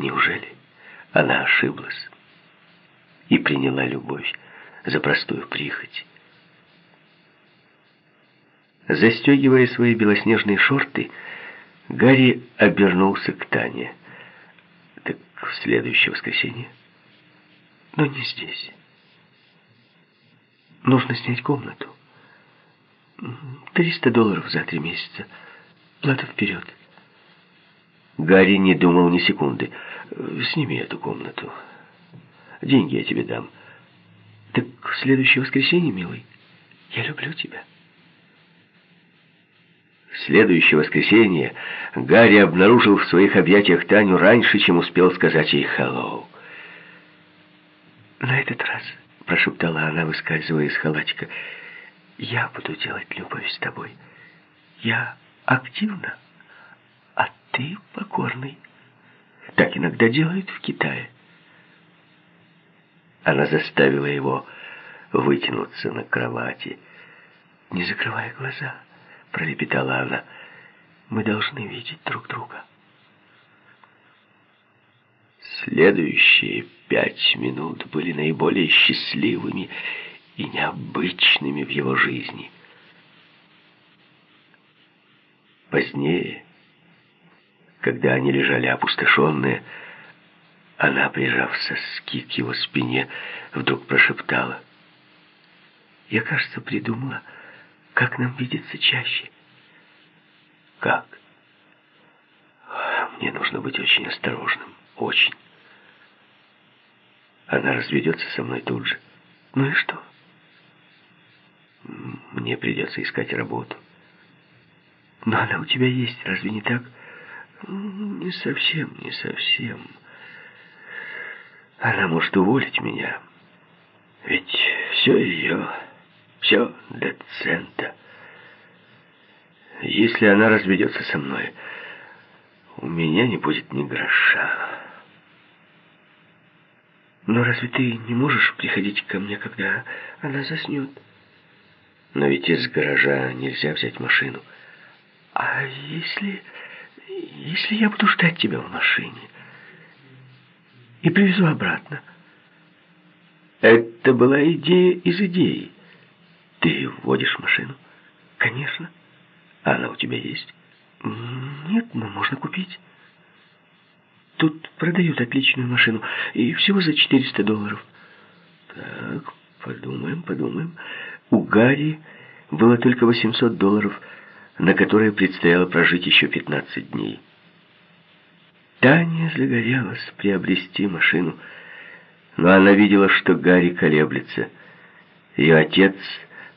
Неужели она ошиблась и приняла любовь за простую прихоть? Застегивая свои белоснежные шорты, Гарри обернулся к Тане. «Так в следующее воскресенье?» «Но не здесь. Нужно снять комнату. Триста долларов за три месяца. Плата вперед». Гарри не думал ни секунды. «Сними эту комнату. Деньги я тебе дам». «Так в следующее воскресенье, милый, я люблю тебя». В следующее воскресенье Гарри обнаружил в своих объятиях Таню раньше, чем успел сказать ей «hello». «На этот раз», — прошептала она, выскальзывая из халатика, — «я буду делать любовь с тобой. Я активна, а ты покорный. Так иногда делают в Китае». Она заставила его вытянуться на кровати. «Не закрывая глаза», — пролепетала она, — «мы должны видеть друг друга». Следующие пять минут были наиболее счастливыми и необычными в его жизни. Позднее, когда они лежали опустошенные, она, прижав соски к его спине, вдруг прошептала. «Я, кажется, придумала, как нам видеться чаще». «Как?» «Мне нужно быть очень осторожным, очень». Она разведется со мной тут же. Ну и что? Мне придется искать работу. Но она у тебя есть, разве не так? Не совсем, не совсем. Она может уволить меня. Ведь все ее, все до цента. Если она разведется со мной, у меня не будет ни гроша. Но разве ты не можешь приходить ко мне, когда она заснет? Но ведь из гаража нельзя взять машину. А если... если я буду ждать тебя в машине и привезу обратно? Это была идея из идей. Ты водишь машину? Конечно. Она у тебя есть? Нет, но можно купить. Тут продают отличную машину, и всего за 400 долларов. Так, подумаем, подумаем. У Гарри было только 800 долларов, на которые предстояло прожить еще 15 дней. Таня загорелась приобрести машину, но она видела, что Гарри колеблется. Ее отец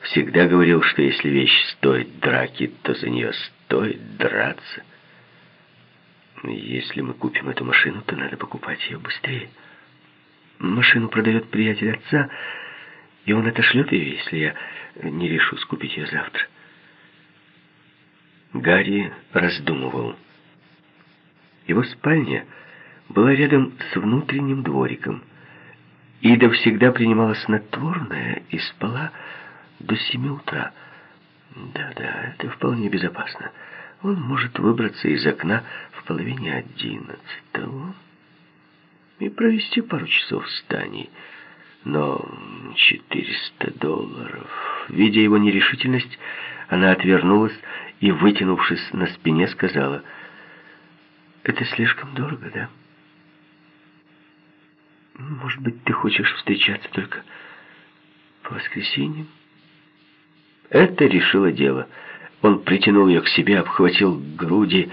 всегда говорил, что если вещь стоит драки, то за нее стоит драться. Если мы купим эту машину, то надо покупать ее быстрее. Машину продает приятель отца, и он отошлет ее, если я не решусь купить ее завтра. Гарри раздумывал. Его спальня была рядом с внутренним двориком. Ида всегда принимала снотворное и спала до семи утра. Да-да, это вполне безопасно. Он может выбраться из окна в половине одиннадцатого и провести пару часов в Таней. Но 400 долларов... Видя его нерешительность, она отвернулась и, вытянувшись на спине, сказала, «Это слишком дорого, да? Может быть, ты хочешь встречаться только по воскресеньям?» Это решило дело. Он притянул ее к себе, обхватил груди,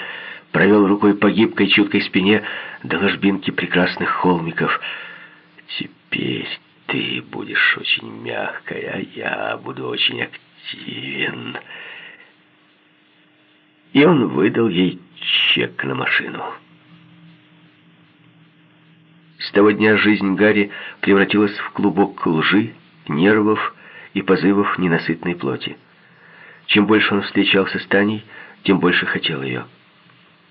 провел рукой по гибкой чуткой спине до ложбинки прекрасных холмиков. «Теперь ты будешь очень мягкая, я буду очень активен». И он выдал ей чек на машину. С того дня жизнь Гарри превратилась в клубок лжи, нервов и позывов ненасытной плоти. Чем больше он встречался с Таней, тем больше хотел ее.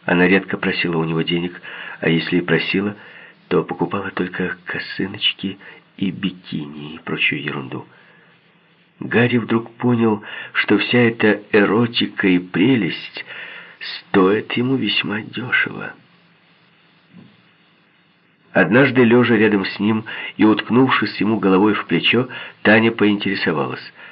Она редко просила у него денег, а если и просила, то покупала только косыночки и бикини и прочую ерунду. Гарри вдруг понял, что вся эта эротика и прелесть стоит ему весьма дешево. Однажды, лежа рядом с ним и уткнувшись ему головой в плечо, Таня поинтересовалась —